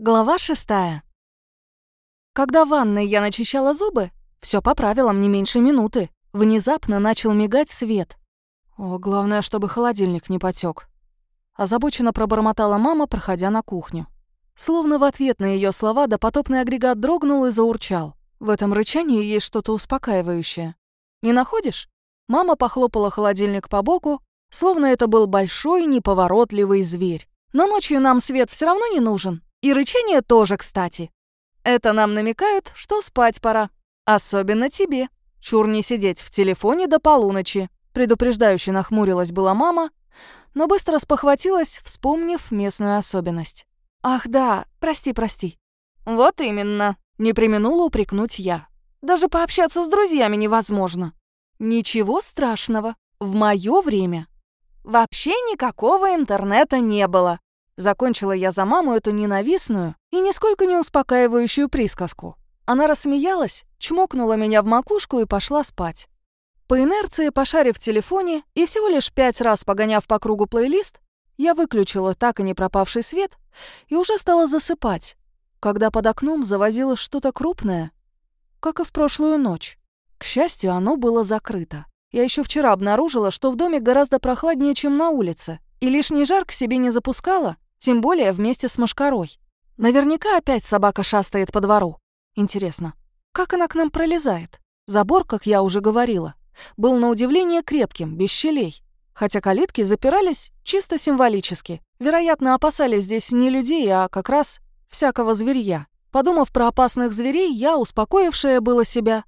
Глава шестая. Когда в ванной я начищала зубы, все по правилам не меньше минуты. Внезапно начал мигать свет. О, главное, чтобы холодильник не потек. Озабоченно пробормотала мама, проходя на кухню. Словно в ответ на ее слова допотопный агрегат дрогнул и заурчал. В этом рычании есть что-то успокаивающее. Не находишь? Мама похлопала холодильник по боку, словно это был большой неповоротливый зверь. Но ночью нам свет все равно не нужен, и рычание тоже, кстати. Это нам намекают, что спать пора. Особенно тебе. Чур не сидеть в телефоне до полуночи. Предупреждающе нахмурилась была мама, но быстро спохватилась, вспомнив местную особенность. «Ах да, прости, прости». «Вот именно», — не применула упрекнуть я. «Даже пообщаться с друзьями невозможно». «Ничего страшного. В моё время вообще никакого интернета не было. Закончила я за маму эту ненавистную и нисколько не успокаивающую присказку. Она рассмеялась, чмокнула меня в макушку и пошла спать. По инерции, пошарив в телефоне и всего лишь пять раз погоняв по кругу плейлист, я выключила так и не пропавший свет и уже стала засыпать, когда под окном завозилось что-то крупное, как и в прошлую ночь. К счастью, оно было закрыто. Я еще вчера обнаружила, что в доме гораздо прохладнее, чем на улице, и лишний жар к себе не запускала, тем более вместе с мошкарой. Наверняка опять собака шастает по двору. Интересно, как она к нам пролезает? Забор, как я уже говорила, был на удивление крепким, без щелей. Хотя калитки запирались чисто символически. Вероятно, опасались здесь не людей, а как раз всякого зверья. Подумав про опасных зверей, я, успокоившая было себя,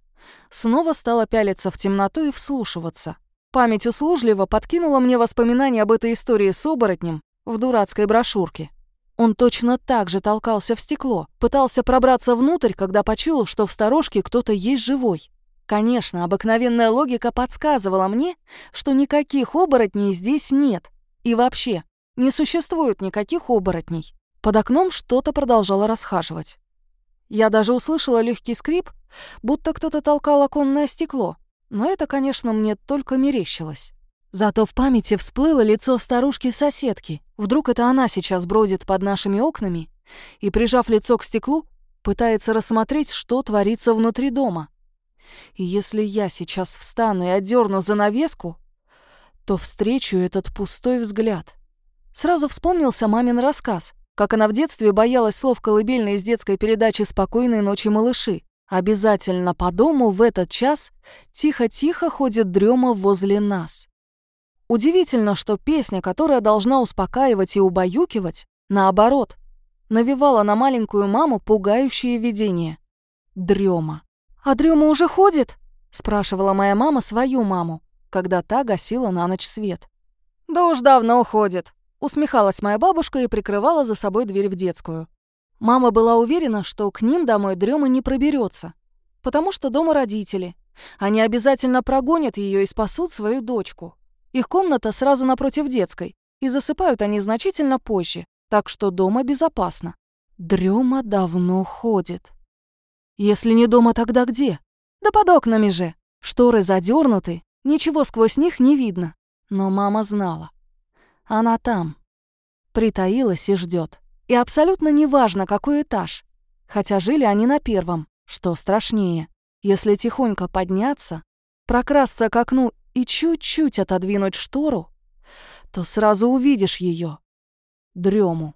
снова стала пялиться в темноту и вслушиваться. Память услужливо подкинула мне воспоминания об этой истории с оборотнем, в дурацкой брошюрке. Он точно так же толкался в стекло, пытался пробраться внутрь, когда почуял, что в сторожке кто-то есть живой. Конечно, обыкновенная логика подсказывала мне, что никаких оборотней здесь нет. И вообще, не существует никаких оборотней. Под окном что-то продолжало расхаживать. Я даже услышала легкий скрип, будто кто-то толкал оконное стекло. Но это, конечно, мне только мерещилось. Зато в памяти всплыло лицо старушки-соседки. Вдруг это она сейчас бродит под нашими окнами и, прижав лицо к стеклу, пытается рассмотреть, что творится внутри дома. И если я сейчас встану и отдерну занавеску, то встречу этот пустой взгляд. Сразу вспомнился мамин рассказ, как она в детстве боялась слов колыбельной из детской передачи «Спокойной ночи, малыши». Обязательно по дому в этот час тихо-тихо ходит дрема возле нас. Удивительно, что песня, которая должна успокаивать и убаюкивать, наоборот, навевала на маленькую маму пугающее видение. Дрема. «А дрема уже ходит?» — спрашивала моя мама свою маму, когда та гасила на ночь свет. «Да уж давно уходит», — усмехалась моя бабушка и прикрывала за собой дверь в детскую. Мама была уверена, что к ним домой дрема не проберется, потому что дома родители. Они обязательно прогонят ее и спасут свою дочку. Их комната сразу напротив детской, и засыпают они значительно позже, так что дома безопасно. Дрема давно ходит. Если не дома, тогда где? Да под окнами же. Шторы задернуты, ничего сквозь них не видно. Но мама знала. Она там. Притаилась и ждет. И абсолютно неважно, какой этаж. Хотя жили они на первом, что страшнее. Если тихонько подняться, прокрасться к окну и чуть-чуть отодвинуть штору, то сразу увидишь ее, дрему.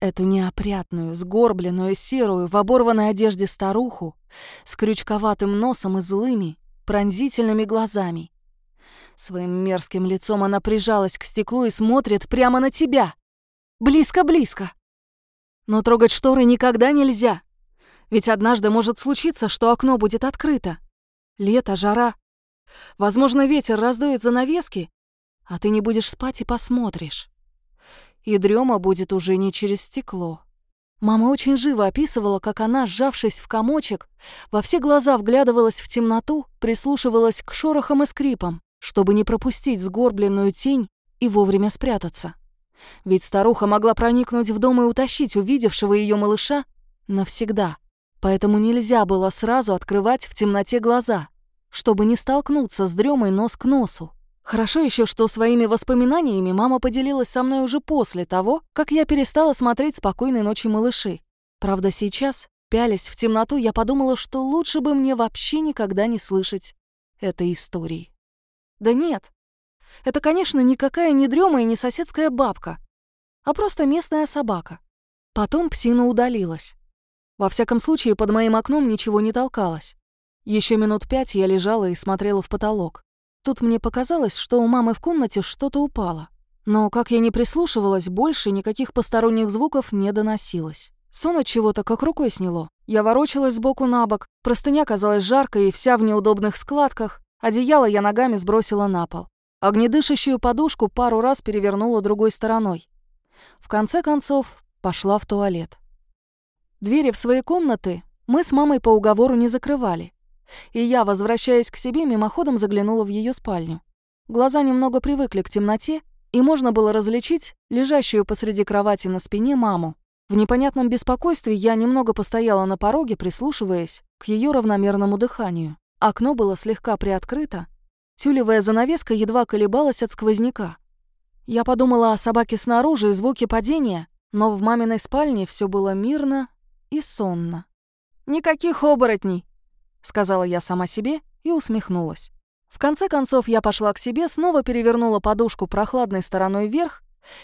Эту неопрятную, сгорбленную, серую, в оборванной одежде старуху с крючковатым носом и злыми, пронзительными глазами. Своим мерзким лицом она прижалась к стеклу и смотрит прямо на тебя. Близко-близко. Но трогать шторы никогда нельзя. Ведь однажды может случиться, что окно будет открыто. Лето, жара, Возможно, ветер раздует занавески, а ты не будешь спать и посмотришь. И дрема будет уже не через стекло. Мама очень живо описывала, как она, сжавшись в комочек, во все глаза вглядывалась в темноту, прислушивалась к шорохам и скрипам, чтобы не пропустить сгорбленную тень и вовремя спрятаться. Ведь старуха могла проникнуть в дом и утащить увидевшего ее малыша навсегда. Поэтому нельзя было сразу открывать в темноте глаза чтобы не столкнуться с дремой нос к носу. Хорошо еще, что своими воспоминаниями мама поделилась со мной уже после того, как я перестала смотреть «Спокойной ночи, малыши». Правда, сейчас, пялясь в темноту, я подумала, что лучше бы мне вообще никогда не слышать этой истории. Да нет, это, конечно, никакая не дрема и не соседская бабка, а просто местная собака. Потом псина удалилась. Во всяком случае, под моим окном ничего не толкалось. Еще минут пять я лежала и смотрела в потолок. Тут мне показалось, что у мамы в комнате что-то упало. Но, как я не прислушивалась, больше никаких посторонних звуков не доносилось. Сон от чего-то как рукой сняло. Я ворочалась сбоку на бок, простыня казалась жаркой и вся в неудобных складках, одеяло я ногами сбросила на пол. Огнедышащую подушку пару раз перевернула другой стороной. В конце концов, пошла в туалет. Двери в свои комнаты мы с мамой по уговору не закрывали. И я, возвращаясь к себе, мимоходом заглянула в ее спальню. Глаза немного привыкли к темноте, и можно было различить лежащую посреди кровати на спине маму. В непонятном беспокойстве я немного постояла на пороге, прислушиваясь к ее равномерному дыханию. Окно было слегка приоткрыто, тюлевая занавеска едва колебалась от сквозняка. Я подумала о собаке снаружи и звуке падения, но в маминой спальне все было мирно и сонно. «Никаких оборотней», — сказала я сама себе и усмехнулась. В конце концов я пошла к себе, снова перевернула подушку прохладной стороной вверх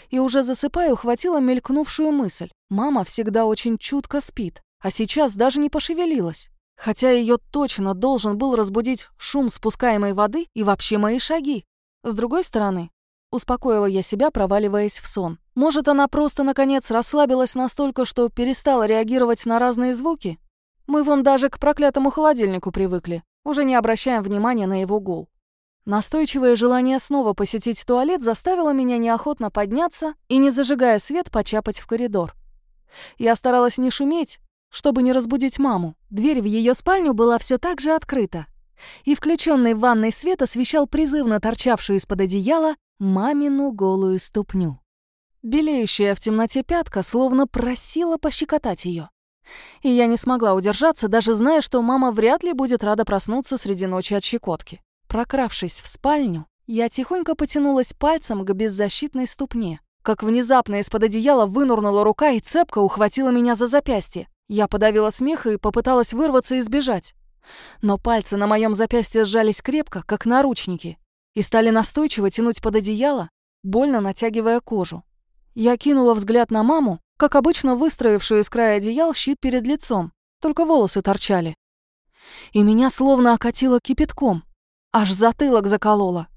и уже засыпая ухватила мелькнувшую мысль. Мама всегда очень чутко спит, а сейчас даже не пошевелилась. Хотя ее точно должен был разбудить шум спускаемой воды и вообще мои шаги. С другой стороны, успокоила я себя, проваливаясь в сон. Может, она просто, наконец, расслабилась настолько, что перестала реагировать на разные звуки? Мы вон даже к проклятому холодильнику привыкли уже не обращаем внимания на его гул. Настойчивое желание снова посетить туалет заставило меня неохотно подняться и, не зажигая свет, почапать в коридор. Я старалась не шуметь, чтобы не разбудить маму. Дверь в ее спальню была все так же открыта, и включенный в ванной свет освещал призывно торчавшую из-под одеяла мамину голую ступню. Белеющая в темноте пятка словно просила пощекотать ее. И я не смогла удержаться, даже зная, что мама вряд ли будет рада проснуться среди ночи от щекотки. Прокравшись в спальню, я тихонько потянулась пальцем к беззащитной ступне. Как внезапно из-под одеяла вынурнула рука и цепко ухватила меня за запястье. Я подавила смех и попыталась вырваться и сбежать. Но пальцы на моем запястье сжались крепко, как наручники, и стали настойчиво тянуть под одеяло, больно натягивая кожу. Я кинула взгляд на маму, как обычно выстроившую из края одеял щит перед лицом, только волосы торчали. И меня словно окатило кипятком, аж затылок закололо.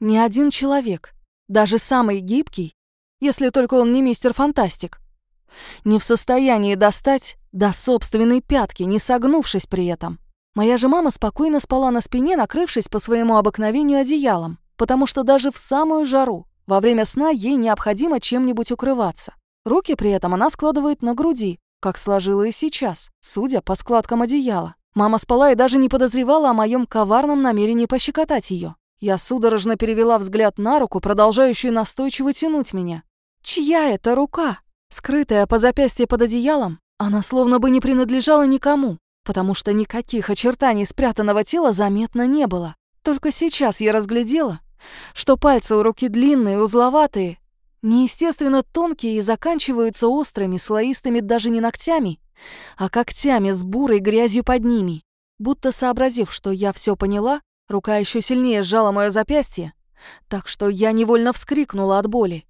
Ни один человек, даже самый гибкий, если только он не мистер Фантастик, не в состоянии достать до собственной пятки, не согнувшись при этом. Моя же мама спокойно спала на спине, накрывшись по своему обыкновению одеялом, потому что даже в самую жару во время сна ей необходимо чем-нибудь укрываться. Руки при этом она складывает на груди, как сложила и сейчас, судя по складкам одеяла. Мама спала и даже не подозревала о моем коварном намерении пощекотать ее. Я судорожно перевела взгляд на руку, продолжающую настойчиво тянуть меня. Чья это рука? Скрытая по запястье под одеялом, она словно бы не принадлежала никому, потому что никаких очертаний спрятанного тела заметно не было. Только сейчас я разглядела, что пальцы у руки длинные, узловатые, неестественно тонкие и заканчиваются острыми, слоистыми даже не ногтями, а когтями с бурой грязью под ними. Будто сообразив, что я все поняла, рука еще сильнее сжала мое запястье, так что я невольно вскрикнула от боли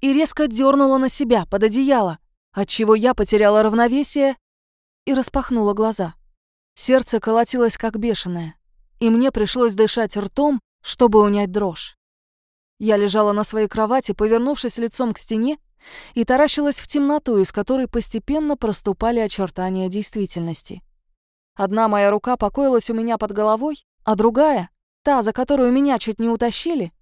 и резко дернула на себя под одеяло, отчего я потеряла равновесие и распахнула глаза. Сердце колотилось как бешеное, и мне пришлось дышать ртом, чтобы унять дрожь. Я лежала на своей кровати, повернувшись лицом к стене, и таращилась в темноту, из которой постепенно проступали очертания действительности. Одна моя рука покоилась у меня под головой, а другая, та, за которую меня чуть не утащили,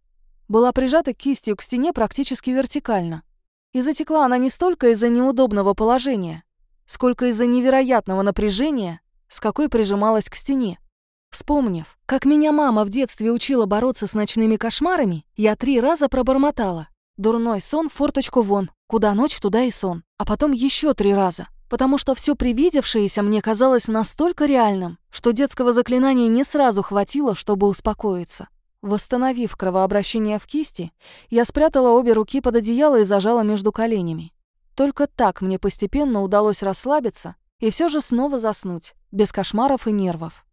была прижата кистью к стене практически вертикально. И затекла она не столько из-за неудобного положения, сколько из-за невероятного напряжения, с какой прижималась к стене. Вспомнив, как меня мама в детстве учила бороться с ночными кошмарами, я три раза пробормотала. Дурной сон, форточку вон, куда ночь, туда и сон. А потом еще три раза, потому что все привидевшееся мне казалось настолько реальным, что детского заклинания не сразу хватило, чтобы успокоиться. Восстановив кровообращение в кисти, я спрятала обе руки под одеяло и зажала между коленями. Только так мне постепенно удалось расслабиться И все же снова заснуть, без кошмаров и нервов.